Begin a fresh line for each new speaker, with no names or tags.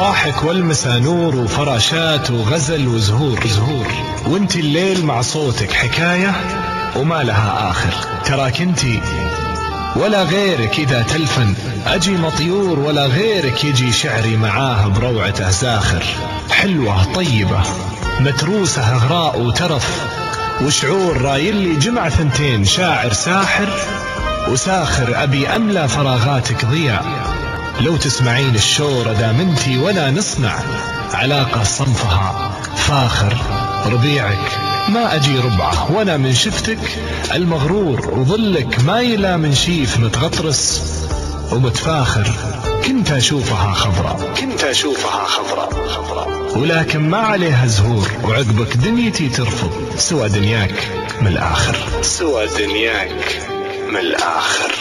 صباحك والمسا نور وفراشات وغزل وزهور. زهور. وانت الليل مع صوتك حكاية وما لها آخر. تراك انتي ولا غيرك إذا تلفن. أجي مطيور ولا غيرك يجي شعري معاه بروعته زاخر حلوة طيبة. متروسة إغراء وترف. وشعور رايلي جمع ثنتين. شاعر ساحر وساخر أبي أملى فراغاتك ضياء. لو تسمعين الشورى دامنتي ولا نصنع. علاقة صنفها فاخر ربيعك ما أجي ربعه وأنا من شفتك. المغرور وظلك ما يلا من شيف متغطرس. ومتفاخر كنت أشوفها خضراء. كنت أشوفها خضراء خضراء. ولكن ما عليها زهور وعقبك دنيتي ترفض. سوى دنياك من الآخر. سوى دنياك من الآخر.